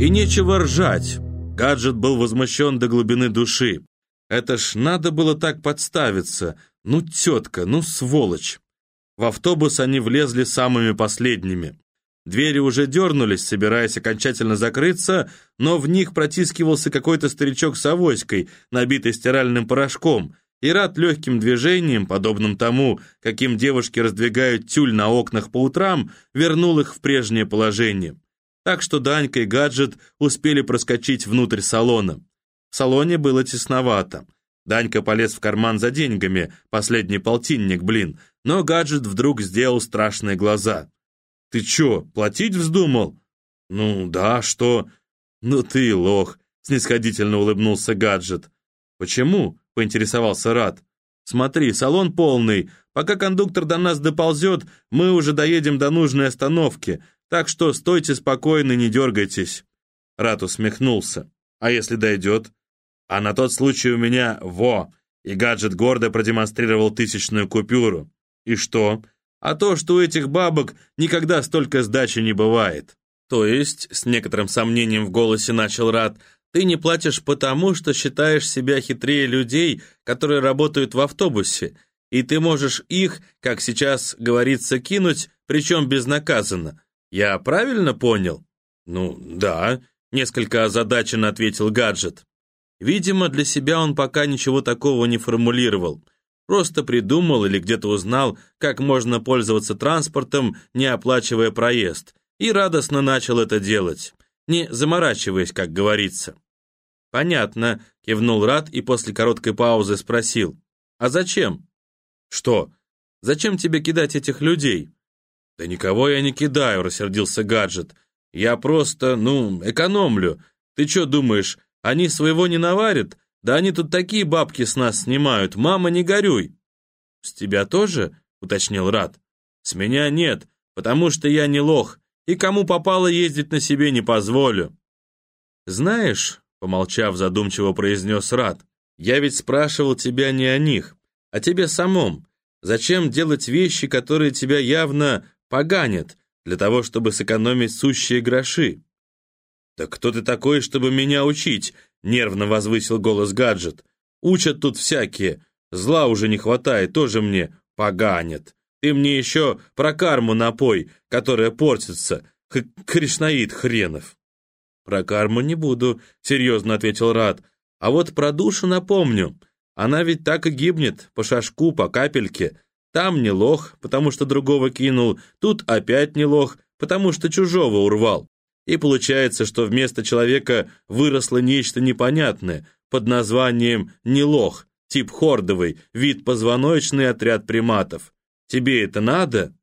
И нечего ржать. Гаджет был возмущен до глубины души. Это ж надо было так подставиться. Ну, тетка, ну, сволочь. В автобус они влезли самыми последними. Двери уже дернулись, собираясь окончательно закрыться, но в них протискивался какой-то старичок с авоськой, набитый стиральным порошком, и рад легким движением, подобным тому, каким девушки раздвигают тюль на окнах по утрам, вернул их в прежнее положение. Так что Данька и Гаджет успели проскочить внутрь салона. В салоне было тесновато. Данька полез в карман за деньгами, последний полтинник, блин, но Гаджет вдруг сделал страшные глаза. «Ты чё, платить вздумал?» «Ну да, что?» «Ну ты лох», — снисходительно улыбнулся Гаджет. «Почему?» — поинтересовался Рад. «Смотри, салон полный. Пока кондуктор до нас доползет, мы уже доедем до нужной остановки, так что стойте спокойно, не дергайтесь». Рад усмехнулся. «А если дойдет?» «А на тот случай у меня во!» И гаджет гордо продемонстрировал тысячную купюру. «И что?» «А то, что у этих бабок никогда столько сдачи не бывает». «То есть», — с некоторым сомнением в голосе начал Рад, ты не платишь потому, что считаешь себя хитрее людей, которые работают в автобусе, и ты можешь их, как сейчас говорится, кинуть, причем безнаказанно. Я правильно понял? Ну, да, несколько озадаченно ответил гаджет. Видимо, для себя он пока ничего такого не формулировал. Просто придумал или где-то узнал, как можно пользоваться транспортом, не оплачивая проезд, и радостно начал это делать не заморачиваясь, как говорится. «Понятно», — кивнул Рад и после короткой паузы спросил. «А зачем?» «Что? Зачем тебе кидать этих людей?» «Да никого я не кидаю», — рассердился гаджет. «Я просто, ну, экономлю. Ты что думаешь, они своего не наварят? Да они тут такие бабки с нас снимают. Мама, не горюй!» «С тебя тоже?» — уточнил Рад. «С меня нет, потому что я не лох и кому попало ездить на себе не позволю. Знаешь, помолчав задумчиво произнес Рад, я ведь спрашивал тебя не о них, а тебе самом. Зачем делать вещи, которые тебя явно поганят, для того, чтобы сэкономить сущие гроши? «Да кто ты такой, чтобы меня учить?» — нервно возвысил голос гаджет. «Учат тут всякие. Зла уже не хватает, тоже мне поганят. Ты мне еще про карму напой, которая портится. Х Кришнаид хренов. Про карму не буду, серьезно ответил Рад. А вот про душу напомню. Она ведь так и гибнет, по шажку, по капельке. Там не лох, потому что другого кинул, тут опять не лох, потому что чужого урвал. И получается, что вместо человека выросло нечто непонятное под названием «нелох», тип хордовый, вид позвоночный отряд приматов. Тебе это надо?»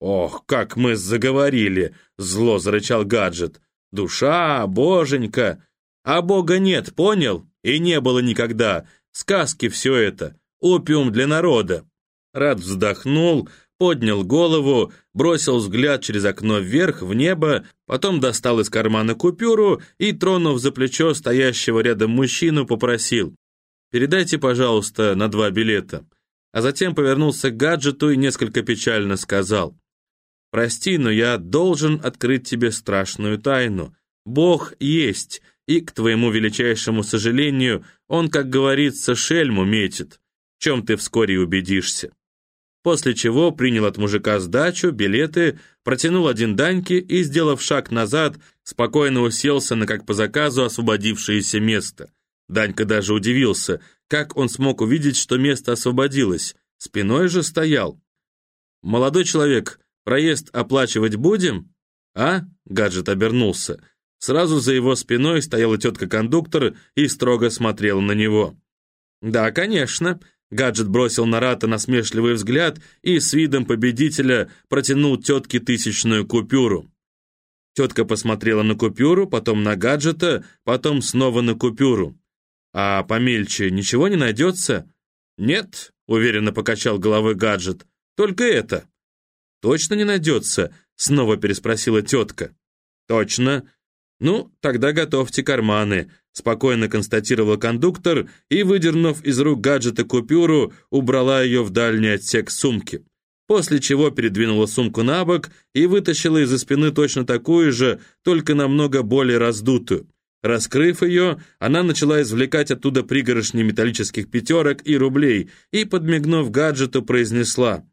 «Ох, как мы заговорили!» — зло зарычал гаджет. «Душа, боженька! А бога нет, понял? И не было никогда. Сказки все это. Опиум для народа». Рад вздохнул, поднял голову, бросил взгляд через окно вверх, в небо, потом достал из кармана купюру и, тронув за плечо стоящего рядом мужчину, попросил. «Передайте, пожалуйста, на два билета» а затем повернулся к гаджету и несколько печально сказал. «Прости, но я должен открыть тебе страшную тайну. Бог есть, и, к твоему величайшему сожалению, он, как говорится, шельму метит, в чем ты вскоре убедишься». После чего принял от мужика сдачу, билеты, протянул один Даньке и, сделав шаг назад, спокойно уселся на, как по заказу, освободившееся место. Данька даже удивился – как он смог увидеть, что место освободилось? Спиной же стоял. «Молодой человек, проезд оплачивать будем?» «А?» — гаджет обернулся. Сразу за его спиной стояла тетка-кондуктор и строго смотрела на него. «Да, конечно», — гаджет бросил на Рата насмешливый взгляд и с видом победителя протянул тетке тысячную купюру. Тетка посмотрела на купюру, потом на гаджета, потом снова на купюру. А помельче ничего не найдется? Нет, уверенно покачал головой гаджет. Только это. Точно не найдется? Снова переспросила тетка. Точно. Ну, тогда готовьте карманы, спокойно констатировал кондуктор и, выдернув из рук гаджета купюру, убрала ее в дальний отсек сумки. после чего передвинула сумку на бок и вытащила из-за спины точно такую же, только намного более раздутую. Раскрыв ее, она начала извлекать оттуда пригоршни металлических пятерок и рублей и, подмигнув гаджету, произнесла.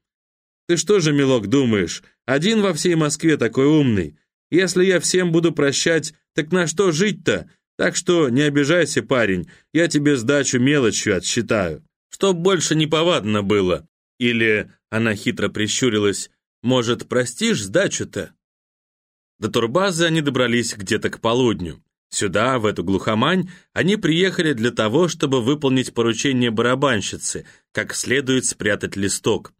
«Ты что же, милок, думаешь, один во всей Москве такой умный? Если я всем буду прощать, так на что жить-то? Так что не обижайся, парень, я тебе сдачу мелочью отсчитаю. Чтоб больше не повадно было. Или, она хитро прищурилась, может, простишь сдачу-то? До турбазы они добрались где-то к полудню. Сюда, в эту глухомань, они приехали для того, чтобы выполнить поручение барабанщицы, как следует спрятать листок.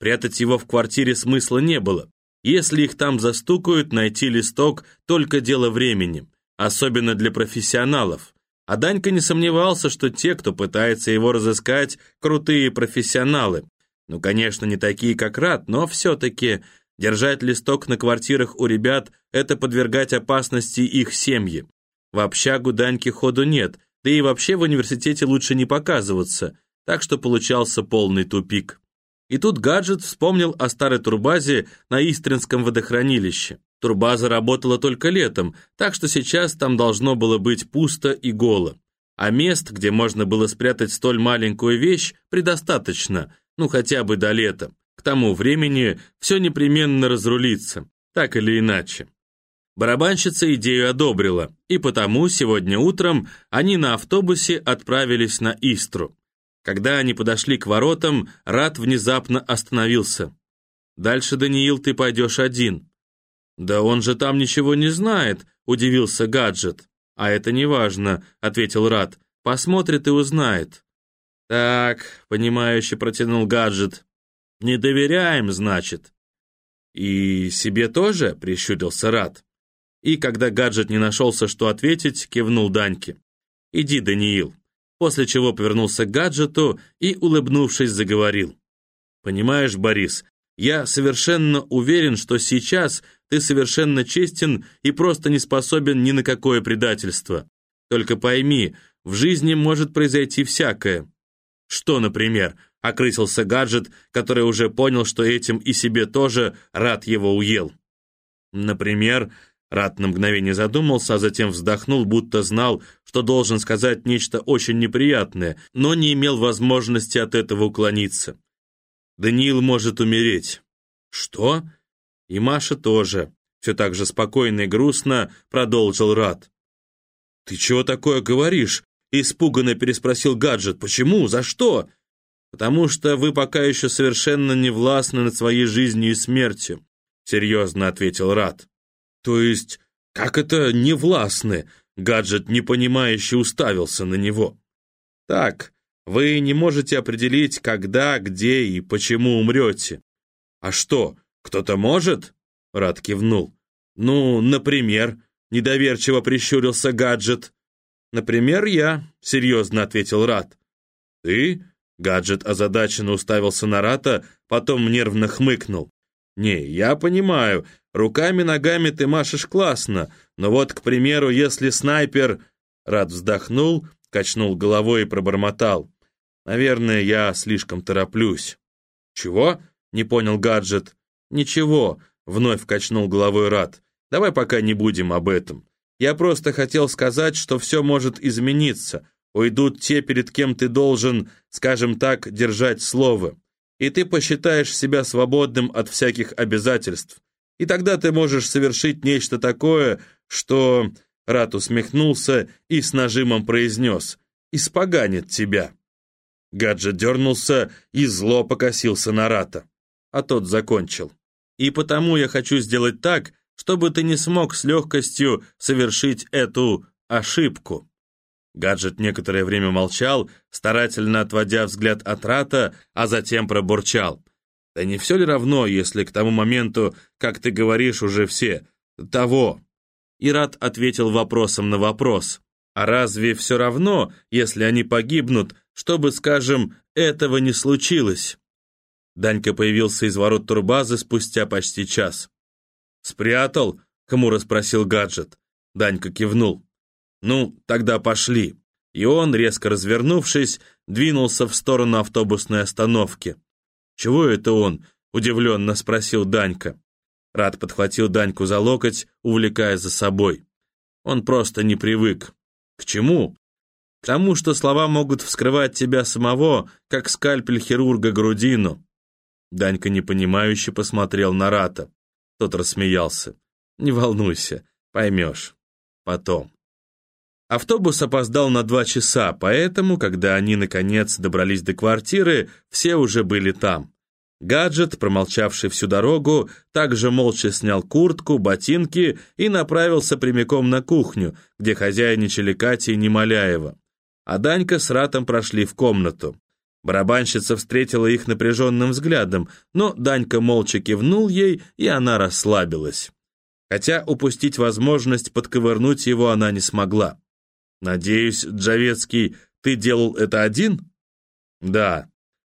Прятать его в квартире смысла не было. Если их там застукают, найти листок – только дело времени, особенно для профессионалов. А Данька не сомневался, что те, кто пытается его разыскать, крутые профессионалы. Ну, конечно, не такие, как Рад, но все-таки держать листок на квартирах у ребят – это подвергать опасности их семьи. В общагу Даньки ходу нет, да и вообще в университете лучше не показываться, так что получался полный тупик. И тут гаджет вспомнил о старой турбазе на Истринском водохранилище. Турбаза работала только летом, так что сейчас там должно было быть пусто и голо. А мест, где можно было спрятать столь маленькую вещь, предостаточно, ну хотя бы до лета. К тому времени все непременно разрулится, так или иначе. Барабанщица идею одобрила, и потому сегодня утром они на автобусе отправились на Истру. Когда они подошли к воротам, Рад внезапно остановился. «Дальше, Даниил, ты пойдешь один». «Да он же там ничего не знает», — удивился гаджет. «А это не важно», — ответил Рад. «Посмотрит и узнает». «Так», — понимающе протянул гаджет. «Не доверяем, значит». «И себе тоже?» — прищурился Рад. И когда гаджет не нашелся, что ответить, кивнул Даньке. «Иди, Даниил». После чего повернулся к гаджету и, улыбнувшись, заговорил. «Понимаешь, Борис, я совершенно уверен, что сейчас ты совершенно честен и просто не способен ни на какое предательство. Только пойми, в жизни может произойти всякое». «Что, например?» — окрысился гаджет, который уже понял, что этим и себе тоже рад его уел. «Например, Рат на мгновение задумался, а затем вздохнул, будто знал, что должен сказать нечто очень неприятное, но не имел возможности от этого уклониться. «Даниил может умереть». «Что?» «И Маша тоже», — все так же спокойно и грустно продолжил Рат. «Ты чего такое говоришь?» — испуганно переспросил гаджет. «Почему? За что?» «Потому что вы пока еще совершенно не властны над своей жизнью и смертью», — серьезно ответил Рат. То есть, как это невластны? Гаджет непонимающе уставился на него. Так, вы не можете определить, когда, где и почему умрете. А что, кто-то может? Рад кивнул. Ну, например, недоверчиво прищурился гаджет. Например, я, серьезно ответил Рад. Ты? Гаджет озадаченно уставился на Рата, потом нервно хмыкнул. «Не, я понимаю, руками-ногами ты машешь классно, но вот, к примеру, если снайпер...» Рад вздохнул, качнул головой и пробормотал. «Наверное, я слишком тороплюсь». «Чего?» — не понял гаджет. «Ничего», — вновь качнул головой Рад. «Давай пока не будем об этом. Я просто хотел сказать, что все может измениться. Уйдут те, перед кем ты должен, скажем так, держать слово и ты посчитаешь себя свободным от всяких обязательств. И тогда ты можешь совершить нечто такое, что...» Рат усмехнулся и с нажимом произнес «Испоганит тебя». Гаджет дернулся и зло покосился на Рата. А тот закончил. «И потому я хочу сделать так, чтобы ты не смог с легкостью совершить эту ошибку». Гаджет некоторое время молчал, старательно отводя взгляд от Рата, а затем пробурчал. «Да не все ли равно, если к тому моменту, как ты говоришь, уже все? Того!» И Рат ответил вопросом на вопрос. «А разве все равно, если они погибнут, чтобы, скажем, этого не случилось?» Данька появился из ворот турбазы спустя почти час. «Спрятал?» — хмуро спросил гаджет. Данька кивнул. «Ну, тогда пошли». И он, резко развернувшись, двинулся в сторону автобусной остановки. «Чего это он?» — удивленно спросил Данька. Рад подхватил Даньку за локоть, увлекая за собой. Он просто не привык. К чему? К тому, что слова могут вскрывать тебя самого, как скальпель хирурга грудину. Данька непонимающе посмотрел на Рата. Тот рассмеялся. «Не волнуйся, поймешь. Потом». Автобус опоздал на два часа, поэтому, когда они, наконец, добрались до квартиры, все уже были там. Гаджет, промолчавший всю дорогу, также молча снял куртку, ботинки и направился прямиком на кухню, где хозяйничали Катя и Немоляева. А Данька с Ратом прошли в комнату. Барабанщица встретила их напряженным взглядом, но Данька молча кивнул ей, и она расслабилась. Хотя упустить возможность подковырнуть его она не смогла. «Надеюсь, Джавецкий, ты делал это один?» «Да»,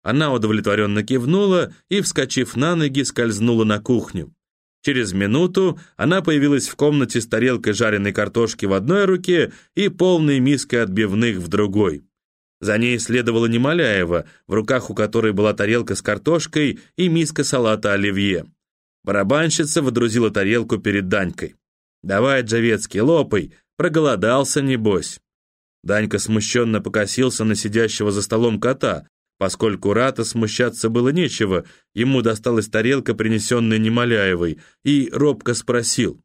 она удовлетворенно кивнула и, вскочив на ноги, скользнула на кухню. Через минуту она появилась в комнате с тарелкой жареной картошки в одной руке и полной миской отбивных в другой. За ней следовала Немоляева, в руках у которой была тарелка с картошкой и миска салата оливье. Барабанщица водрузила тарелку перед Данькой. «Давай, Джавецкий, лопай, проголодался, небось». Данька смущенно покосился на сидящего за столом кота, Поскольку Рата смущаться было нечего, ему досталась тарелка, принесенная Немоляевой, и робко спросил.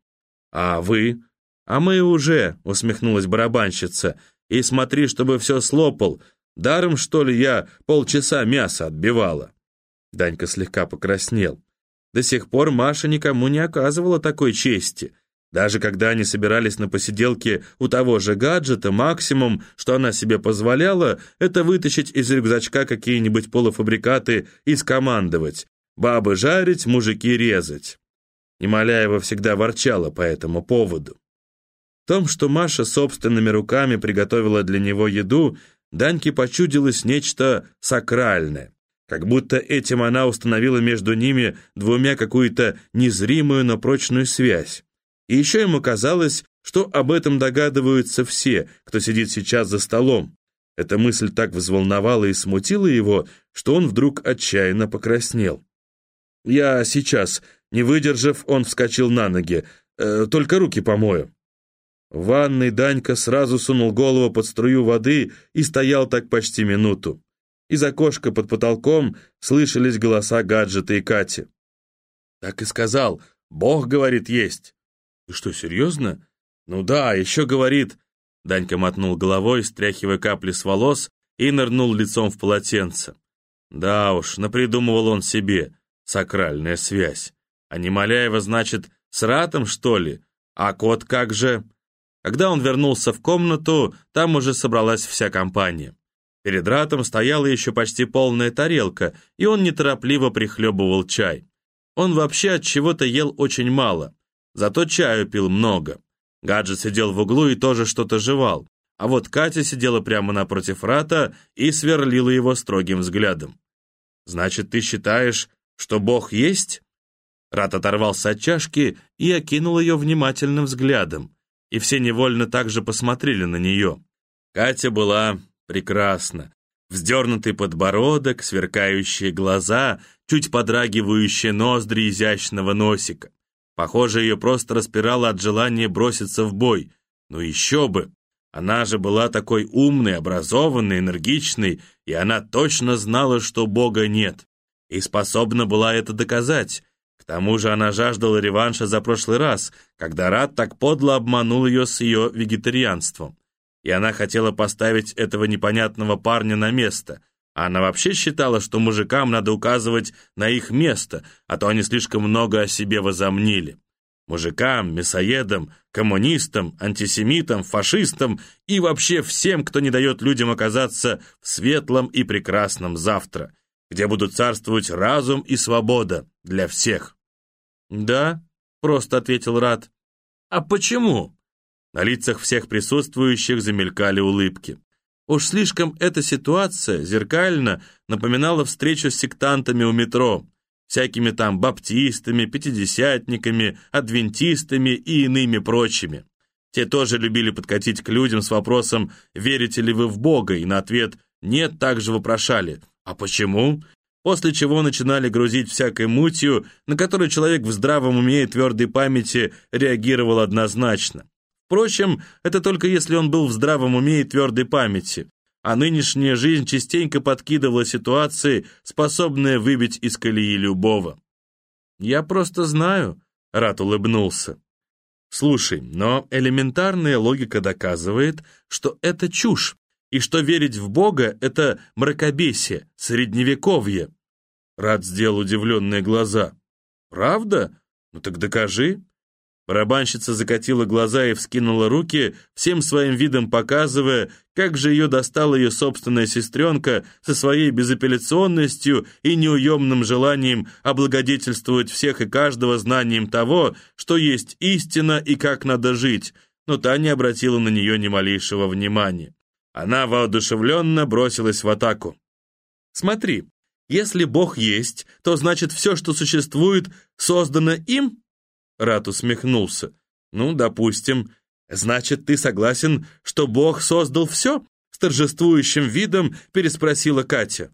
«А вы?» «А мы уже», — усмехнулась барабанщица. «И смотри, чтобы все слопал. Даром, что ли, я полчаса мяса отбивала?» Данька слегка покраснел. До сих пор Маша никому не оказывала такой чести — даже когда они собирались на посиделке у того же гаджета, максимум, что она себе позволяла, это вытащить из рюкзачка какие-нибудь полуфабрикаты и скомандовать. Бабы жарить, мужики резать. Немоляева всегда ворчала по этому поводу. В том, что Маша собственными руками приготовила для него еду, Даньке почудилось нечто сакральное. Как будто этим она установила между ними двумя какую-то незримую, но прочную связь. И еще ему казалось, что об этом догадываются все, кто сидит сейчас за столом. Эта мысль так взволновала и смутила его, что он вдруг отчаянно покраснел. «Я сейчас», не выдержав, он вскочил на ноги. «Э, «Только руки помою». В ванной Данька сразу сунул голову под струю воды и стоял так почти минуту. Из окошка под потолком слышались голоса гаджета и Кати. «Так и сказал. Бог, говорит, есть». «Ты что, серьезно?» «Ну да, еще говорит...» Данька мотнул головой, стряхивая капли с волос, и нырнул лицом в полотенце. Да уж, напридумывал он себе. Сакральная связь. А не Маляева, значит, с Ратом, что ли? А кот как же? Когда он вернулся в комнату, там уже собралась вся компания. Перед Ратом стояла еще почти полная тарелка, и он неторопливо прихлебывал чай. Он вообще от чего-то ел очень мало. Зато чаю пил много. Гаджет сидел в углу и тоже что-то жевал. А вот Катя сидела прямо напротив Рата и сверлила его строгим взглядом. «Значит, ты считаешь, что Бог есть?» Рат оторвался от чашки и окинул ее внимательным взглядом, и все невольно также посмотрели на нее. Катя была прекрасна. Вздернутый подбородок, сверкающие глаза, чуть подрагивающие ноздри изящного носика. Похоже, ее просто распирало от желания броситься в бой. Но еще бы! Она же была такой умной, образованной, энергичной, и она точно знала, что Бога нет. И способна была это доказать. К тому же она жаждала реванша за прошлый раз, когда Рад так подло обманул ее с ее вегетарианством. И она хотела поставить этого непонятного парня на место — она вообще считала, что мужикам надо указывать на их место, а то они слишком много о себе возомнили. Мужикам, мясоедам, коммунистам, антисемитам, фашистам и вообще всем, кто не дает людям оказаться в светлом и прекрасном завтра, где будут царствовать разум и свобода для всех. «Да», — просто ответил Рад. «А почему?» На лицах всех присутствующих замелькали улыбки. Уж слишком эта ситуация зеркально напоминала встречу с сектантами у метро, всякими там баптистами, пятидесятниками, адвентистами и иными прочими. Те тоже любили подкатить к людям с вопросом «Верите ли вы в Бога?» и на ответ «Нет» также вопрошали «А почему?» После чего начинали грузить всякой мутью, на которую человек в здравом уме и твердой памяти реагировал однозначно. Впрочем, это только если он был в здравом уме и твердой памяти, а нынешняя жизнь частенько подкидывала ситуации, способные выбить из колеи любого. «Я просто знаю», — Рат улыбнулся. «Слушай, но элементарная логика доказывает, что это чушь, и что верить в Бога — это мракобесие, средневековье». Рад сделал удивленные глаза. «Правда? Ну так докажи». Барабанщица закатила глаза и вскинула руки, всем своим видом показывая, как же ее достала ее собственная сестренка со своей безапелляционностью и неуемным желанием облагодетельствовать всех и каждого знанием того, что есть истина и как надо жить, но та не обратила на нее ни малейшего внимания. Она воодушевленно бросилась в атаку. «Смотри, если Бог есть, то значит все, что существует, создано им?» Рат усмехнулся. «Ну, допустим. Значит, ты согласен, что Бог создал все?» С торжествующим видом переспросила Катя.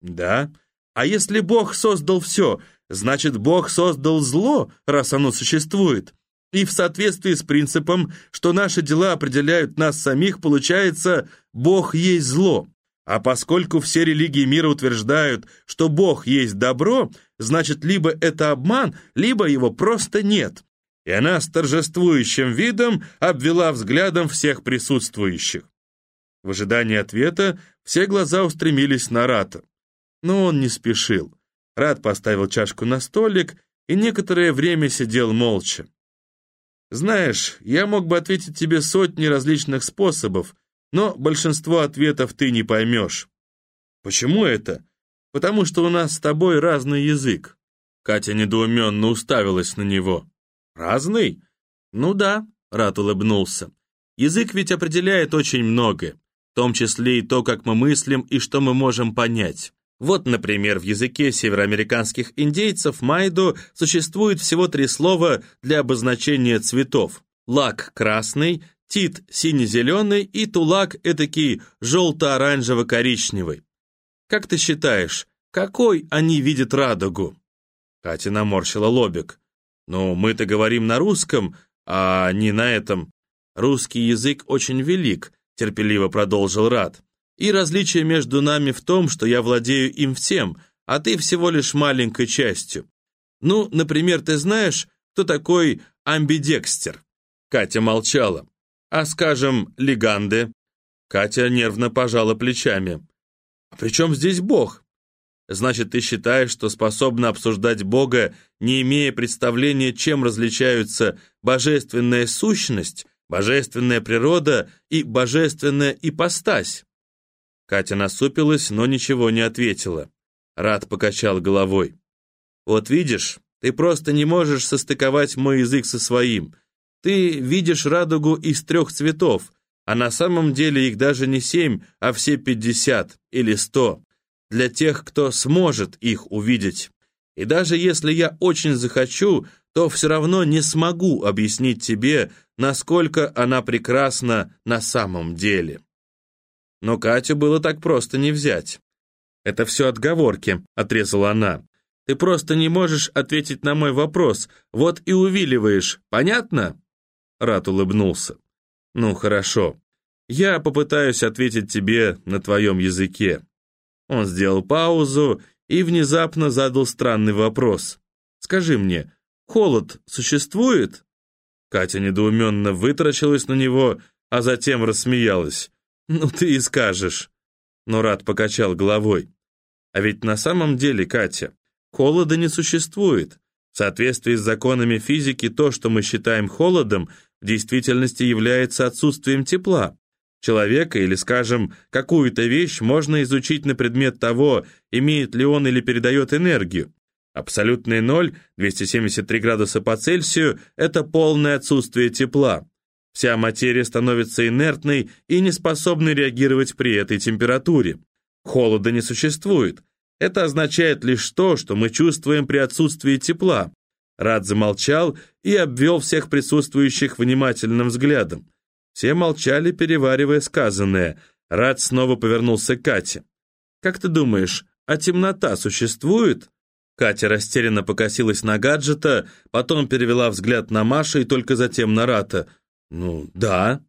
«Да. А если Бог создал все, значит, Бог создал зло, раз оно существует. И в соответствии с принципом, что наши дела определяют нас самих, получается, Бог есть зло. А поскольку все религии мира утверждают, что Бог есть добро, значит, либо это обман, либо его просто нет. И она с торжествующим видом обвела взглядом всех присутствующих. В ожидании ответа все глаза устремились на Рата. Но он не спешил. Рат поставил чашку на столик и некоторое время сидел молча. «Знаешь, я мог бы ответить тебе сотни различных способов, но большинство ответов ты не поймешь. Почему это? Потому что у нас с тобой разный язык. Катя недоуменно уставилась на него. Разный? Ну да, Рат улыбнулся. Язык ведь определяет очень многое, в том числе и то, как мы мыслим и что мы можем понять. Вот, например, в языке североамериканских индейцев майду существует всего три слова для обозначения цветов. Лак красный, Тит сине-зеленый и Тулак этакий желто-оранжево-коричневый. Как ты считаешь, какой они видят радугу?» Катя наморщила лобик. «Ну, мы-то говорим на русском, а не на этом. Русский язык очень велик», — терпеливо продолжил Рад. «И различие между нами в том, что я владею им всем, а ты всего лишь маленькой частью. Ну, например, ты знаешь, кто такой амбидекстер?» Катя молчала. А, скажем, леганды?» Катя нервно пожала плечами. «А при чем здесь Бог?» «Значит, ты считаешь, что способна обсуждать Бога, не имея представления, чем различаются божественная сущность, божественная природа и божественная ипостась?» Катя насупилась, но ничего не ответила. Рад покачал головой. «Вот видишь, ты просто не можешь состыковать мой язык со своим. Ты видишь радугу из трех цветов, а на самом деле их даже не семь, а все пятьдесят или сто. Для тех, кто сможет их увидеть. И даже если я очень захочу, то все равно не смогу объяснить тебе, насколько она прекрасна на самом деле. Но Катю было так просто не взять. «Это все отговорки», — отрезала она. «Ты просто не можешь ответить на мой вопрос, вот и увиливаешь, понятно?» Рат улыбнулся. «Ну, хорошо. Я попытаюсь ответить тебе на твоем языке». Он сделал паузу и внезапно задал странный вопрос. «Скажи мне, холод существует?» Катя недоуменно вытаращилась на него, а затем рассмеялась. «Ну ты и скажешь». Но Рат покачал головой. «А ведь на самом деле, Катя, холода не существует. В соответствии с законами физики то, что мы считаем холодом, в действительности является отсутствием тепла. Человека или, скажем, какую-то вещь можно изучить на предмет того, имеет ли он или передает энергию. Абсолютный ноль, 273 градуса по Цельсию, это полное отсутствие тепла. Вся материя становится инертной и не способной реагировать при этой температуре. Холода не существует. Это означает лишь то, что мы чувствуем при отсутствии тепла. Рад замолчал и обвел всех присутствующих внимательным взглядом. Все молчали, переваривая сказанное. Рад снова повернулся к Кате. «Как ты думаешь, А темнота существует?» Катя растерянно покосилась на гаджета, потом перевела взгляд на Машу и только затем на Рата. «Ну, да».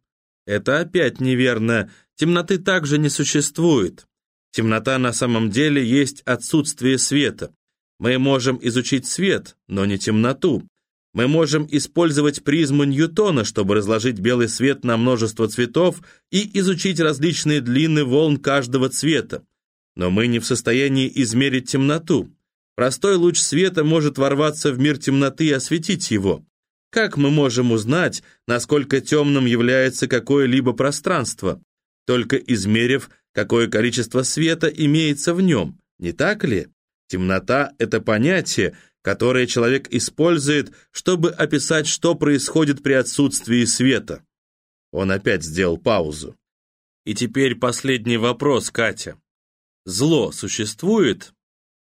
«Это опять неверно. Темноты также не существует. Темнота на самом деле есть отсутствие света. Мы можем изучить свет, но не темноту. Мы можем использовать призму Ньютона, чтобы разложить белый свет на множество цветов и изучить различные длины волн каждого цвета. Но мы не в состоянии измерить темноту. Простой луч света может ворваться в мир темноты и осветить его. Как мы можем узнать, насколько темным является какое-либо пространство? Только измерив, какое количество света имеется в нем, не так ли? Темнота — это понятие, которое человек использует, чтобы описать, что происходит при отсутствии света. Он опять сделал паузу. И теперь последний вопрос, Катя. Зло существует?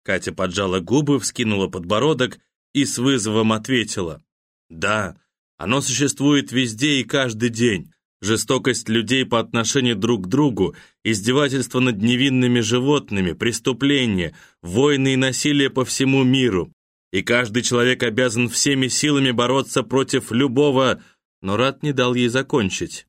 Катя поджала губы, вскинула подбородок и с вызовом ответила. Да, оно существует везде и каждый день. Жестокость людей по отношению друг к другу, издевательство над невинными животными, преступления, войны и насилие по всему миру. И каждый человек обязан всеми силами бороться против любого... Но Рад не дал ей закончить.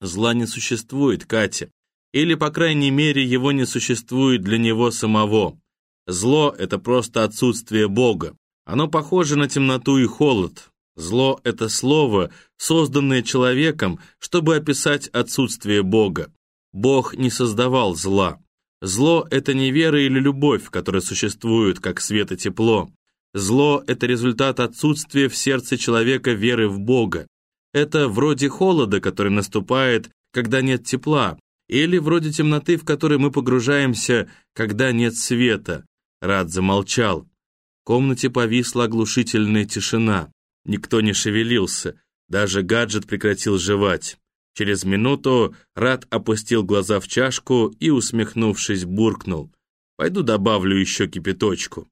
Зла не существует, Катя. Или, по крайней мере, его не существует для него самого. Зло — это просто отсутствие Бога. Оно похоже на темноту и холод. Зло — это слово, созданное человеком, чтобы описать отсутствие Бога. Бог не создавал зла. Зло — это не вера или любовь, которые существуют, как свет и тепло. Зло — это результат отсутствия в сердце человека веры в Бога. Это вроде холода, который наступает, когда нет тепла, или вроде темноты, в которой мы погружаемся, когда нет света. Рад замолчал. В комнате повисла оглушительная тишина. Никто не шевелился, даже гаджет прекратил жевать. Через минуту Рад опустил глаза в чашку и, усмехнувшись, буркнул. «Пойду добавлю еще кипяточку».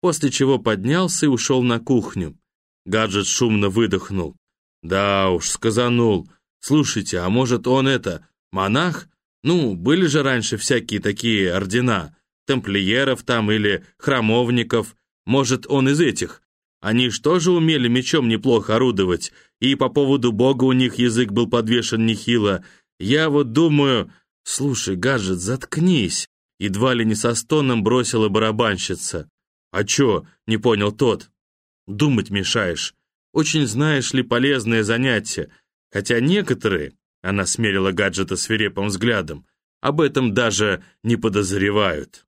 После чего поднялся и ушел на кухню. Гаджет шумно выдохнул. «Да уж, сказанул. Слушайте, а может он это, монах? Ну, были же раньше всякие такие ордена, темплиеров там или храмовников. Может, он из этих? Они ж тоже умели мечом неплохо орудовать, и по поводу бога у них язык был подвешен нехило. Я вот думаю... Слушай, гаджет, заткнись. Едва ли не со стоном бросила барабанщица. А чё, не понял тот. Думать мешаешь. Очень, знаешь ли, полезное занятие. Хотя некоторые, она смерила гаджета свирепым взглядом, об этом даже не подозревают.